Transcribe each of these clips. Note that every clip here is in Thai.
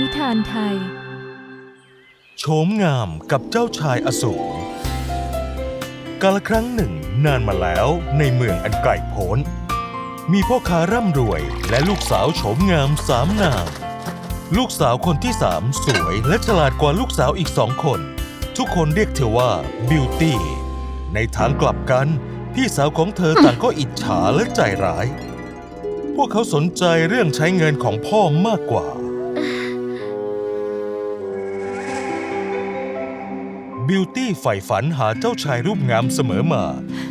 นิทานไทย โฉมงามกับเจ้าชายอสูรกาลครั้งหนึ่งนานมาแล้วในเมืองอันไกลโพ้น มีพ่อค้าร่ำรวยและลูกสาวโฉมงามสามนางลูกสาวคนที่สามสวยและฉลาดกว่าลูกสาวอีกสองคน ทุกคนเรียกเธอว่าบิวตี้ ในทางกลับกัน พี่สาวของเธอต่างก็อิจฉาและใจร้าย พวกเขาสนใจเรื่องใช้เงินของพ่อมากกว่า บิวตี้ใฝ่ฝันหาเจ้าชายรูปงามเสมอมา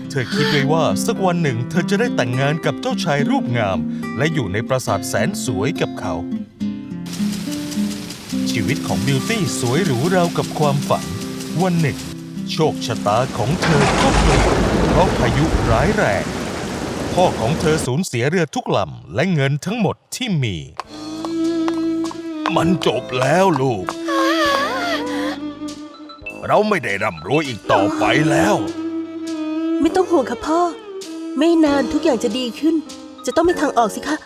เธอคิดไว้ว่าสักวันหนึ่งเธอจะได้แต่งงานกับเจ้าชายรูปงาม และอยู่ในปราสาทแสนสวยกับเขา ชีวิตของบิวตี้สวยหรูราวกับความฝัน วันหนึ่ง โชคชะตาของเธอก็เปลี่ยนเพราะพายุร้ายแรง พ่อของเธอสูญเสียเรือทุกลำและเงินทั้งหมดที่มี มันจบแล้วลูก เราไม่ได้ร่ำรวยอีกต่อไปแล้ว ไม่ต้องห่วงค่ะพ่อ ไม่นานทุกอย่างจะดีขึ้น จะต้องมีทางออกสิคะ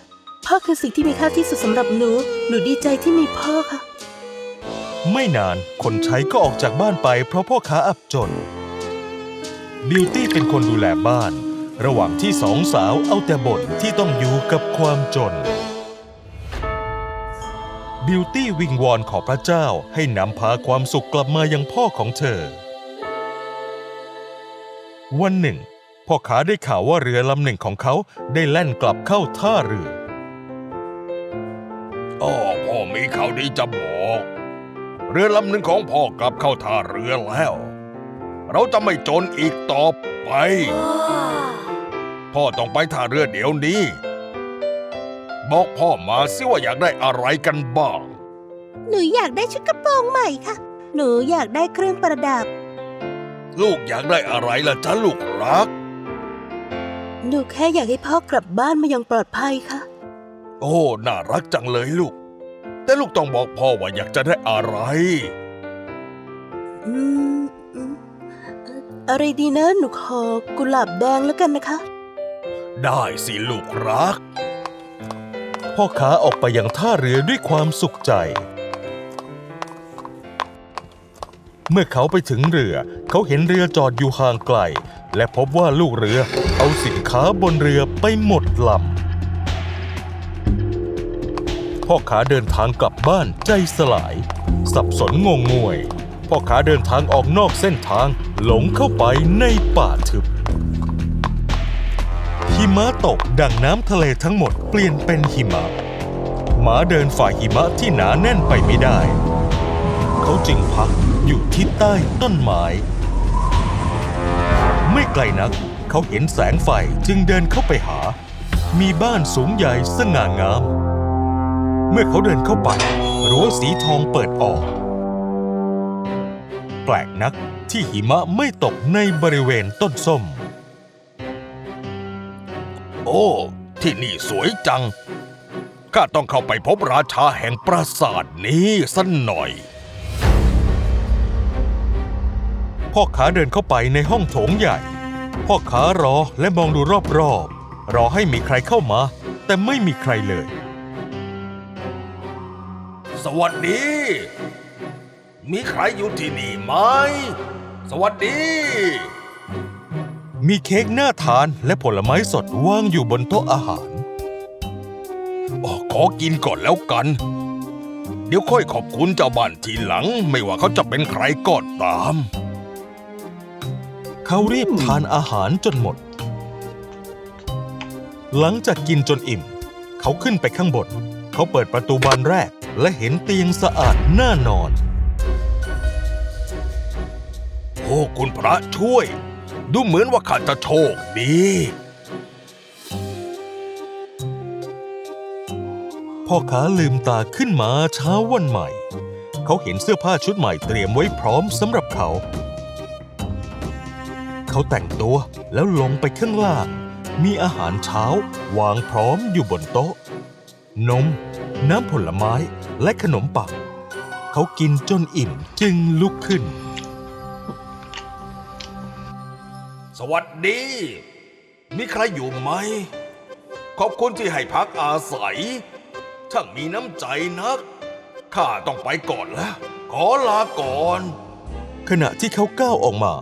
พ่อคือสิ่งที่มีค่าที่สุดสำหรับหนู หนูดีใจที่มีพ่อค่ะ ไม่นานคนใช้ก็ออกจากบ้านไปเพราะพ่อค้าอับจน บิวตี้เป็นคนดูแลบ้าน ระหว่างที่สองสาวเอาแต่บ่นที่ต้องอยู่กับความจน บิวตี้วิงวอนขอพระเจ้าให้นำพาความสุขกลับมายังพ่อของเธอ วันหนึ่ง พ่อค้าได้ข่าวว่าเรือลำหนึ่งของเขาได้แล่นกลับเข้าท่าเรืออ๋อพ่อมีข่าวดีจะบอก เรือลำหนึ่งของพ่อกลับเข้าท่าเรือแล้ว เราจะไม่จนอีกต่อไป พ่อต้องไปท่าเรือเดี๋ยวนี้ บอกพ่อมาสิว่าอยากได้อะไรกันบ้าง หนูอยากได้ชุดกระโปรงใหม่ค่ะ หนูอยากได้เครื่องประดับ ลูกอยากได้อะไรล่ะจ๊ะลูกรัก หนูแค่อยากให้พ่อกลับบ้านมาอย่างปลอดภัยค่ะ โอ้ น่ารักจังเลยลูก แต่ลูกต้องบอกพ่อว่าอยากจะได้อะไร อืมอืมเอ่ออะไรดีนะ หนูขอกุหลาบแดงแล้วกันนะคะ ได้สิลูกรัก พ่อค้าออกไปยังท่าเรือด้วยความสุขใจ เมื่อเขาไปถึงเรือ เขาเห็นเรือจอดอยู่ห่างไกล และพบว่าลูกเรือเอาสินค้าบนเรือไปหมดลำพ่อค้าเดินทางกลับบ้านใจสลาย สับสนงงงวย พ่อค้าเดินทางออกนอกเส้นทางหลงเข้าไปในป่าทึบ หิมะตกดังน้ำทะเลทั้งหมดเปลี่ยนเป็นหิมะหมาเดินฝ่ายหิมะที่หนาแน่นไปไม่ได้ เขาจึงพักอยู่ที่ใต้ต้นไม้ไม่ไกลนัก เขาเห็นแสงไฟจึงเดินเข้าไปหา มีบ้านสูงใหญ่สง่างาม เมื่อเขาเดินเข้าไปรั้วสีทองเปิดออก แปลกนักที่หิมะไม่ตกในบริเวณต้นส้ม โอ้ ที่นี่สวยจัง ข้าต้องเข้าไปพบราชาแห่งปราสาทนี้สักหน่อย พ่อขาเดินเข้าไปในห้องโถงใหญ่ พ่อขารอและมองดูรอบๆ รอให้มีใครเข้ามา แต่ไม่มีใครเลย สวัสดี มีใครอยู่ที่นี่ไหม สวัสดี มีเค้กน่าทานและผลไม้สดวางอยู่บนโต๊ะอาหารออขอกินก่อนแล้วกัน เดี๋ยวค่อยขอบคุณเจ้าบ้านทีหลัง ไม่ว่าเขาจะเป็นใครก็ตาม เขารีบทานอาหารจนหมด หลังจากกินจนอิ่ม เขาขึ้นไปข้างบน เขาเปิดประตูบานแรก และเห็นเตียงสะอาดน่านอน โอ้คุณพระช่วย ดูเหมือนว่าข้าจะโชคดี พ่อค้าลืมตาขึ้นมาเช้าวันใหม่ เขาเห็นเสื้อผ้าชุดใหม่เตรียมไว้พร้อมสำหรับเขา เขาแต่งตัวแล้วลงไปข้างล่าง มีอาหารเช้าวางพร้อมอยู่บนโต๊ะ นม น้ำผลไม้และขนมปังเขากินจนอิ่มจึงลุกขึ้น ดี มีใครอยู่ไหม ขอบคุณที่ให้พักอาศัย ช่างมีน้ำใจนัก ข้าต้องไปก่อนแล้ว ขอลาก่อน ขณะที่เขาก้าวออกมา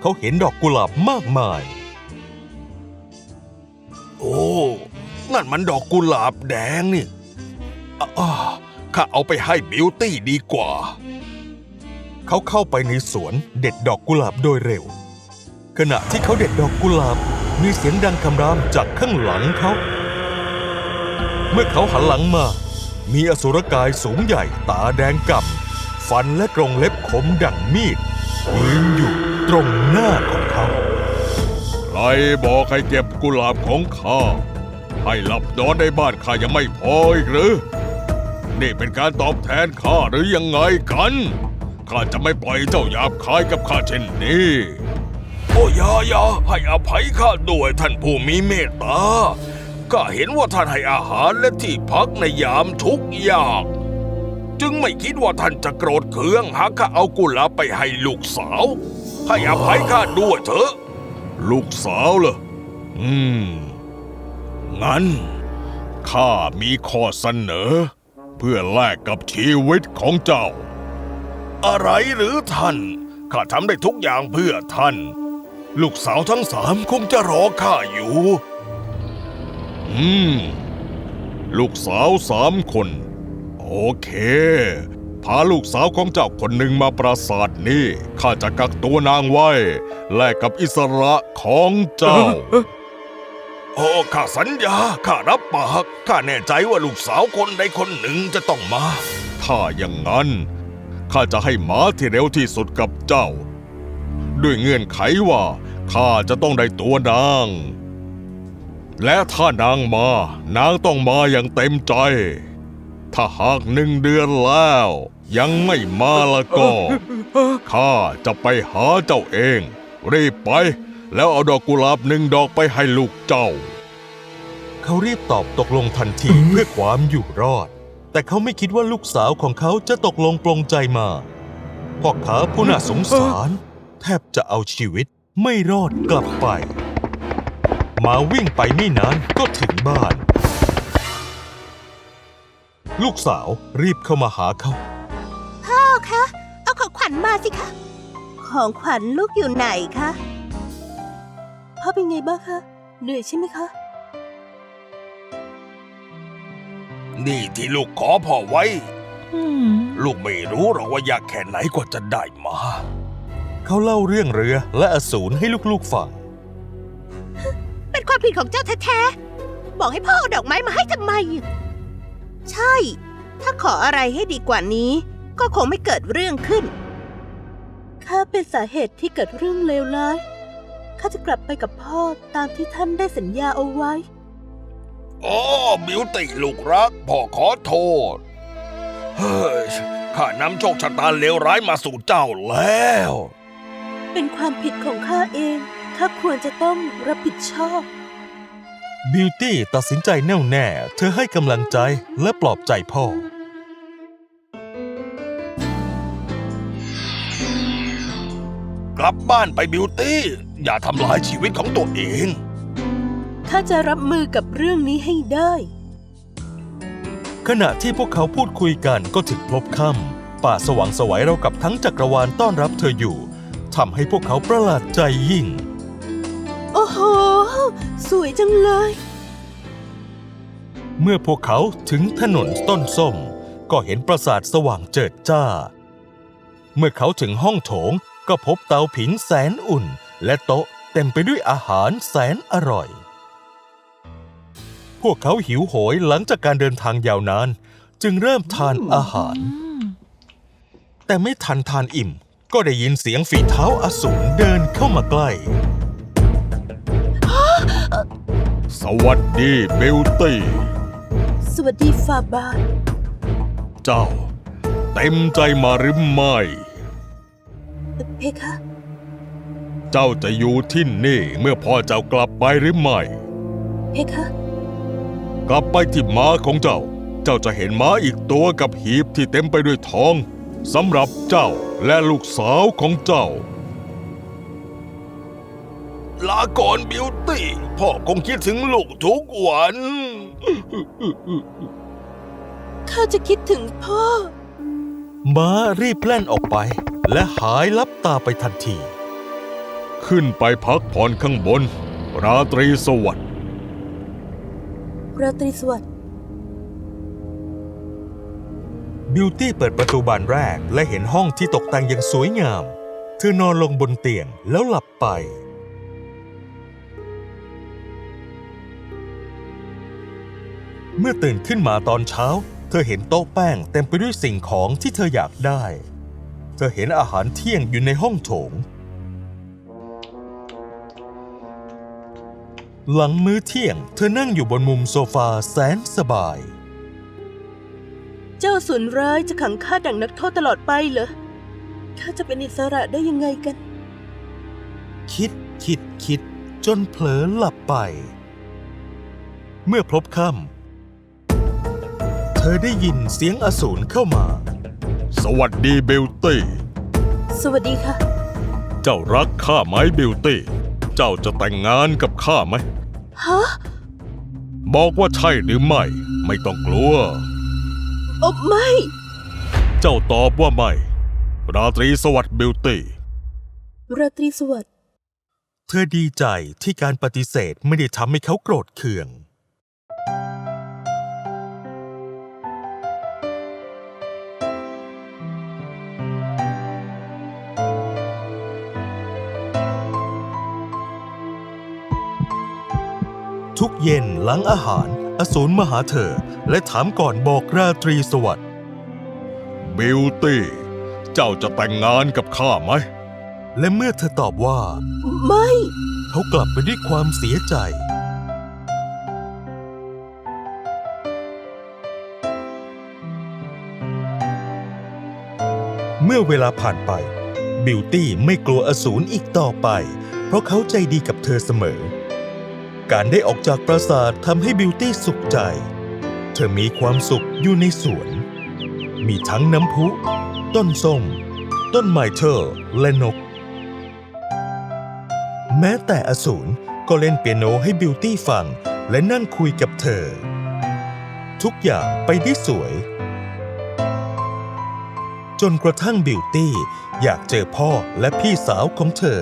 เขาเห็นดอกกุหลาบมากมาย โอ้ นั่นมันดอกกุหลาบแดงนี่อะอ่าข้าเอาไปให้บิวตี้ดีกว่า เขาเข้าไปในสวนเด็ดดอกกุหลาบโดยเร็ว ขณะที่เขาเด็ดดอกกุหลาบ มีเสียงดังคำรามจากข้างหลังเขา เมื่อเขาหันหลังมา มีอสุรกายสูงใหญ่ตาแดงกำ่ำฟันและกรงเล็บคมดั่งมีดยืนอยู่ตรงหน้าของเขา ใครบอกให้เก็บกุหลาบของข้า ให้หลับนอนในบ้านข้ายังไม่พออีกหรือ นี่เป็นการตอบแทนข้าหรือยังไงกัน ข้าจะไม่ปล่อยเจ้าหยาบคายกับข้าเช่นนี้ โอ้ยายาให้อภัยข้าด้วยท่านผู้มีเมตตาข้าเห็นว่าท่านให้อาหารและที่พักในยามทุกข์ยาก จึงไม่คิดว่าท่านจะโกรธเคืองหากข้าเอากุหลาบไปให้ลูกสาว ให้อภัยข้าด้วยเถอะ ลูกสาวเหรออืม งั้นข้ามีข้อเสนอ เพื่อแลกกับชีวิตของเจ้า อะไรหรือท่านข้าทำได้ทุกอย่างเพื่อท่าน ลูกสาวทั้งสามคงจะรอข้าอยู่ อืม ลูกสาวสามคน โอเค พาลูกสาวของเจ้าคนหนึ่งมาปราสาทนี้ข้าจะกักตัวนางไว้ แลกกับอิสระของเจ้า โอ้ข้าสัญญา ข้ารับปาก ข้าแน่ใจว่าลูกสาวคนใดคนหนึ่งจะต้องมา ถ้าอย่างนั้น ข้าจะให้หมาที่เร็วที่สุดกับเจ้า ด้วยเงื่อนไขว่าข้าจะต้องได้ตัวนาง และถ้านางมานางต้องมาอย่างเต็มใจ ถ้าหากหนึ่งเดือนแล้ว ยังไม่มาละก็ข้าจะไปหาเจ้าเอง รีบไป แล้วเอาดอกกุหลาบหนึ่งดอกไปให้ลูกเจ้า เขารีบตอบตกลงทันทีเพื่อความอยู่รอด แต่เขาไม่คิดว่าลูกสาวของเขาจะตกลงปลงใจมาพ่อขาผู้น่าสงสาร แทบจะเอาชีวิตไม่รอดกลับไปหมาวิ่งไปไม่นานก็ถึงบ้าน ลูกสาวรีบเข้ามาหาเขาพ่อคะ เอาของขวัญมาสิคะ ของขวัญลูกอยู่ไหนคะพ่อเป็นไงบ้างคะเหนื่อยใช่ไหมคะ นี่ที่ลูกขอพ่อไว้ ลูกไม่รู้หรอกว่ายากแค่ไหนกว่าจะได้มา เขาเล่าเรื่องเรือและอสูรให้ลูกๆฟัง เป็นความผิดของเจ้าแท้ๆ บอกให้พ่อเอาดอกไม้มาให้ทำไม ใช่ ถ้าขออะไรให้ดีกว่านี้ ก็คงไม่เกิดเรื่องขึ้น ข้าเป็นสาเหตุที่เกิดเรื่องเลวร้าย ข้าจะกลับไปกับพ่อตามที่ท่านได้สัญญาเอาไว้ อ๋อบิวตี้ลูกรัก พ่อขอโทษ เฮ้ย ข้านำโชคชะตาเลวร้ายมาสู่เจ้าแล้ว เป็นความผิดของข้าเอง ข้าควรจะต้องรับผิดชอบ บิวตี้ตัดสินใจแน่วแน่ เธอให้กำลังใจและปลอบใจพ่อ กลับบ้านไปบิวตี้ อย่าทำลายชีวิตของตัวเอง ข้าจะรับมือกับเรื่องนี้ให้ได้ ขณะที่พวกเขาพูดคุยกันก็ถึงพลบค่ำป่าสว่างไสวัยเรากับทั้งจักรวาลต้อนรับเธออยู่ ทำให้พวกเขาประหลาดใจยิ่ง โอ้โห สวยจังเลย เมื่อพวกเขาถึงถนนต้นส้ม ก็เห็นปราสาทสว่างเจิดจ้า เมื่อเขาถึงห้องโถงก็พบเตาผิงแสนอุ่น และโต๊ะเต็มไปด้วยอาหารแสนอร่อย พวกเขาหิวโหยหลังจากการเดินทางยาวนาน จึงเริ่มทานอาหาร แต่ไม่ทันทานอิ่ม ก็ได้ยินเสียงฝีเท้าอสูรเดินเข้ามาใกล้ สวัสดีบิวตี้ สวัสดีฟาบาทเจ้า เต็มใจมาหรือไม่ เพคะ เจ้าจะอยู่ที่นี่เมื่อพ่อเจ้ากลับไปหรือไม่ เพคะ กลับไปที่ม้าของเจ้า เจ้าจะเห็นม้าอีกตัวกับหีบที่เต็มไปด้วยทอง สำหรับเจ้าและลูกสาวของเจ้า ลาก่อนบิวตี้พ่อคงคิดถึงลูกทุกวัน ข้าจะคิดถึงพ่อ ม้ารีบแล่นออกไป และหายลับตาไปทันที ขึ้นไปพักผ่อนข้างบน ราตรีสวัสดิ์ราตรีสวัสดิ์ บิวตี้เปิดประตูบานแรกและเห็นห้องที่ตกแต่งอย่างสวยงาม เธอนอนลงบนเตียงแล้วหลับไป เมื่อตื่นขึ้นมาตอนเช้า เธอเห็นโต๊ะแป้งเต็มไปด้วยสิ่งของที่เธออยากได้ เธอเห็นอาหารเที่ยงอยู่ในห้องโถง หลังมื้อเที่ยง เธอนั่งอยู่บนมุมโซฟาแสนสบาย เจ้าสุนร้ายจะขังข้าดังนักโทษตลอดไปเหรอ ข้าจะเป็นอิสระได้ยังไงกัน คิดคิดคิดจนเผลอหลับไป เมื่อพบค่ำเธอได้ยินเสียงอสูรเข้ามา สวัสดีบิลตี้ สวัสดีค่ะ เจ้ารักข้าไหมบิลตี้ เจ้าจะแต่งงานกับข้าไหม ฮะ บอกว่าใช่หรือไม่ ไม่ต้องกลัว โอ้ไม่ เจ้าตอบว่าไม่ ราตรีสวัสดิ์บิลตี้ ราตรีสวัสดิ์ เธอดีใจที่การปฏิเสธไม่ได้ทำให้เขาโกรธเคือง ทุกเย็นหลังอาหาร อสูรมาหาเธอ และถามก่อนบอกราตรีสวัสดิ์บิลตี้ เจ้าจะแต่งงานกับข้าไหม และเมื่อเธอตอบว่า ไม่ เขากลับไปด้วยความเสียใจเมื่อเวลาผ่านไป บิวตี้ไม่กลัวอสูรอีกต่อไป เพราะเขาใจดีกับเธอเสมอ การได้ออกจากปราสาททำให้บิวตี้สุขใจ เธอมีความสุขอยู่ในสวน มีทั้งน้ำพุ ต้นส้ม ต้นไมเทอร์และนก แม้แต่อสูรก็เล่นเปียโนให้บิวตี้ฟังและนั่งคุยกับเธอ ทุกอย่างไปได้สวย จนกระทั่งบิวตี้อยากเจอพ่อและพี่สาวของเธอ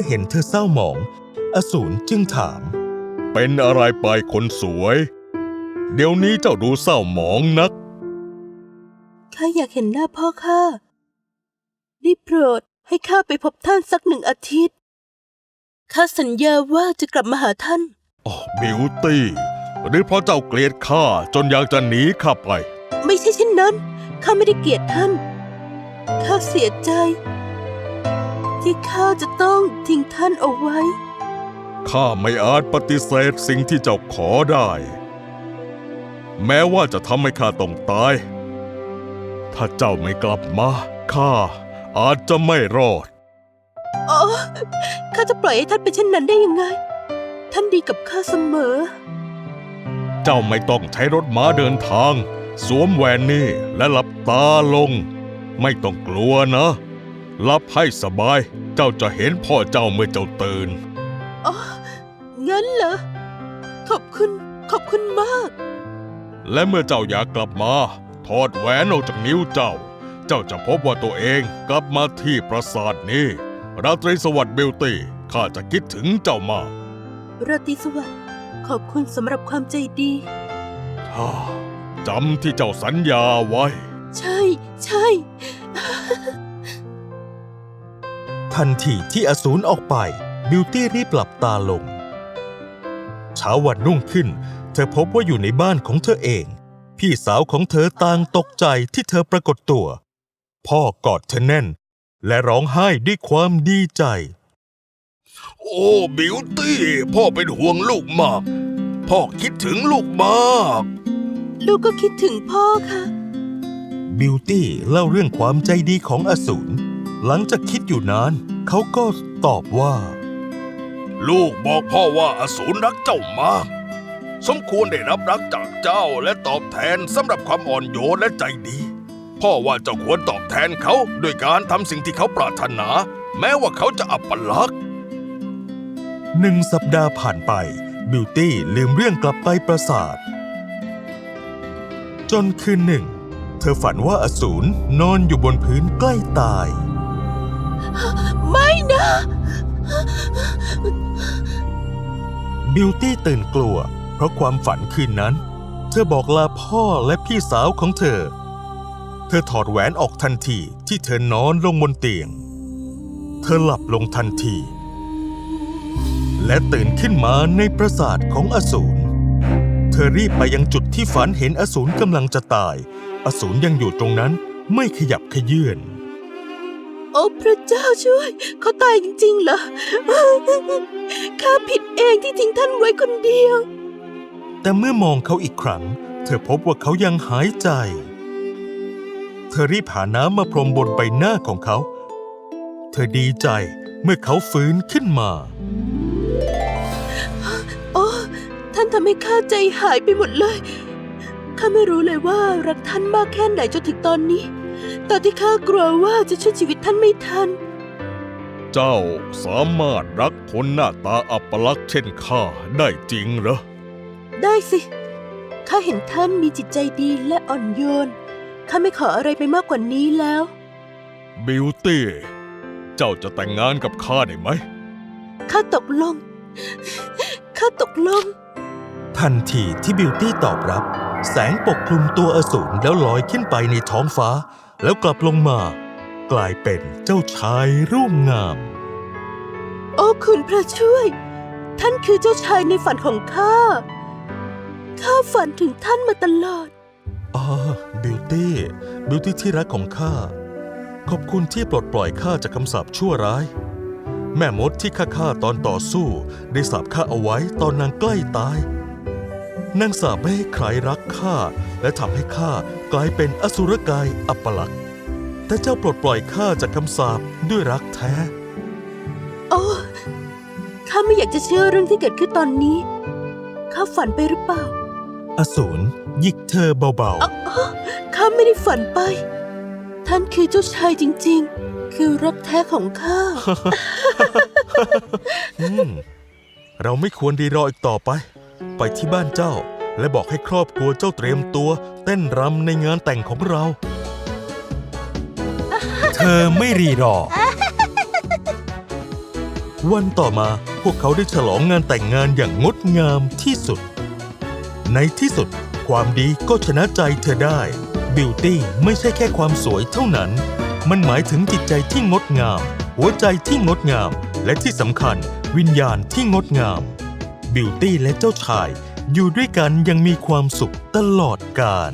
อเห็นเธอเศร้าหมอง อสูรจึงถาม เป็นอะไรไปคนสวย เดี๋ยวนี้เจ้าดูเศร้าหมองนัก ข้าอยากเห็นหน้าพ่อข้าได้โปรดให้ข้าไปพบท่านสักหนึ่งอาทิตย์ ข้าสัญญาว่าจะกลับมาหาท่าน อ๋อบิวตี้หรือเพราะเจ้าเกลียดข้าจนอยากจะหนีข้าไป ไม่ใช่เช่นนั้น ข้าไม่ได้เกลียดท่าน ข้าเสียใจ ที่ข้าจะต้องทิ้งท่านเอาไว้ ข้าไม่อาจปฏิเสธสิ่งที่เจ้าขอได้ แม้ว่าจะทำให้ข้าต้องตาย ถ้าเจ้าไม่กลับมา ข้าอาจจะไม่รอด อ๋อ ข้าจะปล่อยให้ท่านเป็นเช่นนั้นได้ยังไง ท่านดีกับข้าเสมอ เจ้าไม่ต้องใช้รถม้าเดินทาง สวมแหวนนี่และหลับตาลง ไม่ต้องกลัวนะห ลับให้สบาย เจ้าจะเห็นพ่อเจ้าเมื่อเจ้าตื่น อ๋อ งั้นเหรอ ขอบคุณ ขอบคุณมาก และเมื่อเจ้าอยากกลับมา ถอดแหวนออกจากนิ้วเจ้า เจ้าจะพบว่าตัวเองกลับมาที่ปราสาทนี้ ราตรีสวัสดิ์บิลตี้ ข้าจะคิดถึงเจ้ามาก ราตรีสวัสดิ์ ขอบคุณสำหรับความใจดีฮ่าจำที่เจ้าสัญญาไว้ ใช่ ใช่ ทันทีที่อสูรออกไป บิวตี้รีบหลับตาลง เช้าวันรุ่งขึ้น เธอพบว่าอยู่ในบ้านของเธอเอง พี่สาวของเธอต่างตกใจที่เธอปรากฏตัว พ่อกอดเธอแน่น และร้องไห้ด้วยความดีใจ โอ้บิวตี้ พ่อเป็นห่วงลูกมาก พ่อคิดถึงลูกมากลูกก็คิดถึงพ่อค่ะ บิวตี้เล่าเรื่องความใจดีของอสูร หลังจากคิดอยู่นาน เขาก็ตอบว่า ลูกบอกพ่อว่าอสูรรักเจ้ามาก สมควรได้รับรักจากเจ้าและตอบแทนสำหรับความอ่อนโยนและใจดี พ่อว่าเจ้าควรตอบแทนเขาด้วยการทำสิ่งที่เขาปรารถนา แม้ว่าเขาจะอับปลักษณ์หนึ่งสัปดาห์ผ่านไป บิวตี้ลืมเรื่องกลับไปปราสาท จนคืนหนึ่ง เธอฝันว่าอสูรนอนอยู่บนพื้นใกล้ตาย ไม่นะ บิวตี้ตื่นกลัว เพราะความฝันคืนนั้น เธอบอกลาพ่อและพี่สาวของเธอ เธอถอดแหวนออกทันทีที่เธอนอนลงบนเตียง เธอหลับลงทันที และตื่นขึ้นมาในปราสาทของอสูรเธอรีบไปยังจุดที่ฝันเห็นอสูรกำลังจะตาย อสูรยังอยู่ตรงนั้นไม่ขยับขยื่น โอ้พระเจ้าช่วย เขาตายจริงๆเหรอ ข้าผิดเองที่ทิ้งท่านไว้คนเดียว แต่เมื่อมองเขาอีกครั้ง เธอพบว่าเขายังหายใจ เธอรีบหาน้ำมาพรมบนใบหน้าของเขา เธอดีใจเมื่อเขาฟื้นขึ้นมา โอ้ท่านทำให้ข้าใจหายไปหมดเลย ข้าไม่รู้เลยว่ารักท่านมากแค่ไหนจนถึงตอนนี้ ตอนที่ข้ากลัวว่าจะช่วยชีวิตท่านไม่ทัน เจ้าสามารถรักคนหน้าตาอัปลักษณ์เช่นข้าได้จริงเหรอ ได้สิ ข้าเห็นท่านมีจิตใจดีและอ่อนโยน ข้าไม่ขออะไรไปมากกว่านี้แล้ว บิวตี้ เจ้าจะแต่งงานกับข้าได้ไหม ข้าตกลง ข้าตกลง ทันทีที่บิวตี้ตอบรับ แสงปกคลุมตัวอสูรแล้วลอยขึ้นไปในท้องฟ้า แล้วกลับลงมา กลายเป็นเจ้าชายรูปงาม โอ้คุณพระช่วย ท่านคือเจ้าชายในฝันของข้า ข้าฝันถึงท่านมาตลอดอ๋อบิวตี้บิวตี้ที่รักของข้า ขอบคุณที่ปลดปล่อยข้าจากคำสาปชั่วร้าย แม่มดที่ข้าฆ่าตอนต่อสู้ ได้สาปข้าเอาไว้ตอนนางใกล้ตาย นางสาปไม่ให้ใครรักข้าและทำให้ข้ากลายเป็นอสุรกายอัปลักษณ์แต่เจ้าปลดปล่อยข้าจากคำสาปด้วยรักแท้ โอ้ข้าไม่อยากจะเชื่อเรื่องที่เกิดขึ้นตอนนี้ ข้าฝันไปหรือเปล่า อสูรหยิกเธอเบาอ๋ออ๋อข้าไม่ได้ฝันไป ท่านคือเจ้าชายจริง ๆ คือรักแท้ของข้าๆอืมเราไม่ควรดีรออีกต่อไป ไปที่บ้านเจ้า และบอกให้ครอบครัวเจ้าเตรียมตัวเต้นรำในงานแต่งของเรา เธอไม่รีรอ วันต่อมาพวกเขาได้ฉลองงานแต่งงานอย่างงดงามที่สุด ในที่สุด ความดีก็ชนะใจเธอได้บิวตี้ไม่ใช่แค่ความสวยเท่านั้น มันหมายถึงจิตใจที่งดงาม หัวใจที่งดงาม และที่สำคัญ วิญญาณที่งดงาม บิวตี้และเจ้าชาย อยู่ด้วยกันยังมีความสุขตลอดกาล